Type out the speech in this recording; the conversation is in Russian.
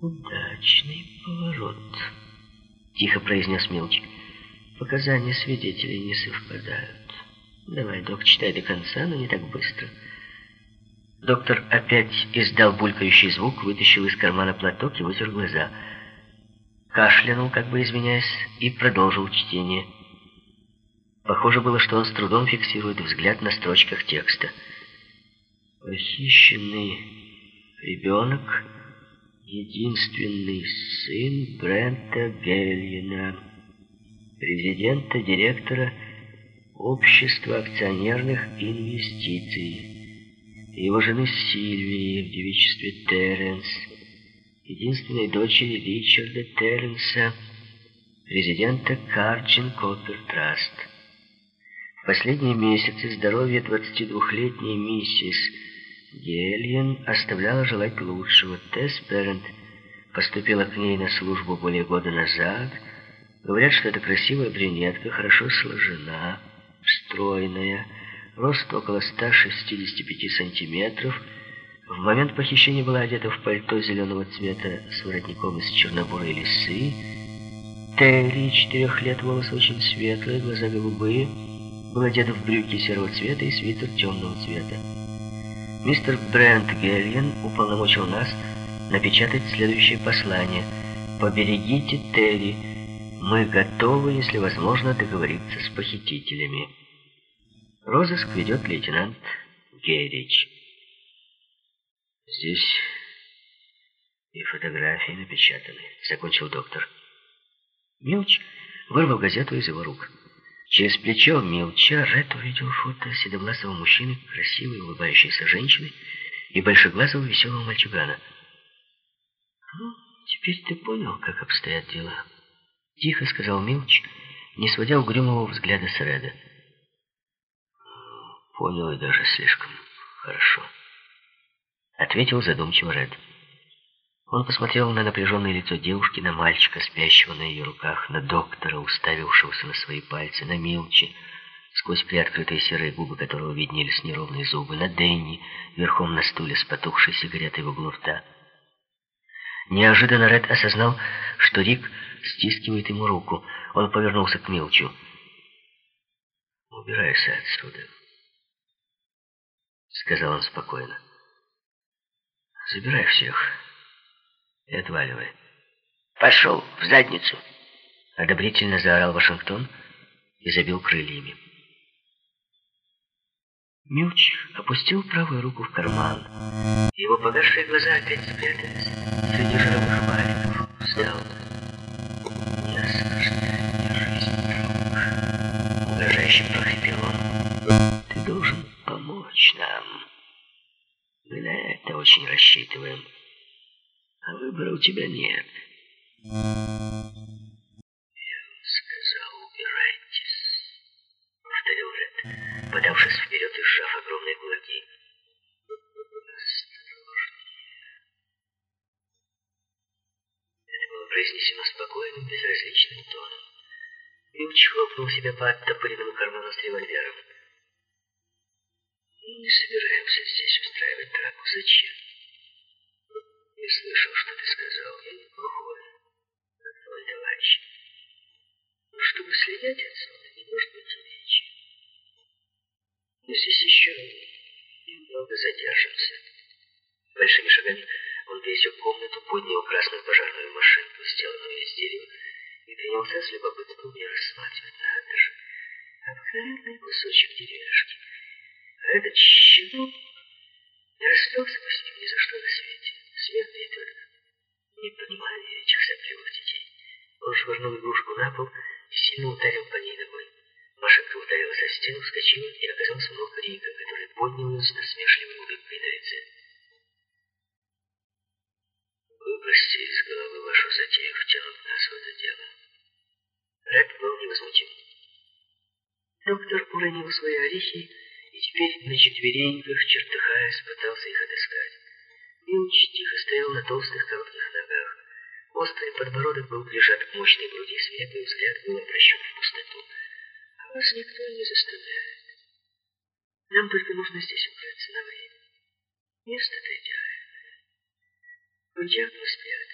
«Удачный поворот», — тихо произнес Милч. «Показания свидетелей не совпадают. Давай, док, читай до конца, но не так быстро». Доктор опять издал булькающий звук, вытащил из кармана платок и вытер глаза. Кашлянул, как бы извиняясь, и продолжил чтение. Похоже было, что он с трудом фиксирует взгляд на строчках текста. «Похищенный ребенок, единственный сын Брента Гельена, президента-директора Общества акционерных инвестиций» его жены Сильвии в девичестве Терренс, единственной дочери Ричарда Терренса, президента Карчин Коппер Траст. В последние месяцы здоровье 22-летней миссис Гельен оставляло желать лучшего. Тесс Перрент поступила к ней на службу более года назад. Говорят, что это красивая брюнетка, хорошо сложена, стройная, рост около 165 сантиметров. В момент похищения была одета в пальто зеленого цвета с воротником из чернобурой лисы. Терри, четырех лет, волосы очень светлые, глаза голубые. Был одет в брюки серого цвета и свитер темного цвета. Мистер Брент Геллиен уполномочил нас напечатать следующее послание. «Поберегите Терри. Мы готовы, если возможно, договориться с похитителями». Розыск ведет лейтенант Гейрич. Здесь и фотографии напечатаны, закончил доктор. Милч вырвал газету из его рук. Через плечо Милча Ред увидел фото седовласого мужчины, красивой улыбающейся женщины и большеглазого веселого мальчугана. «Ну, теперь ты понял, как обстоят дела?» Тихо сказал Милч, не сводя угрюмого взгляда с Реда. Понял и даже слишком хорошо. Ответил задумчиво Ред. Он посмотрел на напряженное лицо девушки, на мальчика, спящего на ее руках, на доктора, уставившегося на свои пальцы, на Милчи, сквозь приоткрытые серые губы которого виднелись неровные зубы, на Дэнни, верхом на стуле с потухшей сигаретой в углу рта. Неожиданно Ред осознал, что Рик стискивает ему руку. Он повернулся к Милчу. «Убирайся отсюда», сказал он спокойно. Забирай всех и отваливай. Пошел в задницу. Одобрительно заорал Вашингтон и забил крыльями. Милч опустил правую руку в карман. Его погасшие глаза опять спрятались среди жировых валиков. Встал. Наслаждение жизнью, друг. Угрожающе прохрипел он. Ты должен помочь нам. Мы на это очень рассчитываем. Выбора у тебя нет. Я сказал, убирайтесь, повторил Ред, подавшись вперед и сжав огромные кулаки. Это было произнесено спокойным, безразличным тоном. Билч хлопнул себя по оттопыренному карману с револьвером. Не собираемся здесь устраивать драку. Зачем? Слышал, что ты сказал. Я не плохой. Твой товарищ. Но чтобы следить отсюда, не может быть речи. Мы здесь еще немного задержимся. Большими шагами он пересек комнату, поднял красную пожарную машинку, сделанную из дерева, и принялся с любопытством ее рассматривать. Надо же, обыкновенный кусочек деревяшки. Этот щенок Не понимали этих сопливых детей. Он швырнул игрушку на пол и сильно ударил по ней ногой. Машинка ударилась о стену, вскочила и оказался ног Рика, который поднял ее с насмешливой улыбкой на лице. Выбросьте из головы вашу затею втянуть нас в это дело. Рэп был невозмутим. Доктор уронил свои орехи и теперь на четвереньках, чертыхаясь, пытался их отыскать. Милч тихо стоял на толстых. Острый подбородок был прижат к мощной груди, светлый взгляд был обращен в пустоту. А вас никто не заставляет. Нам только нужно здесь убраться на время. Место-то идеальное. Диагноз спят.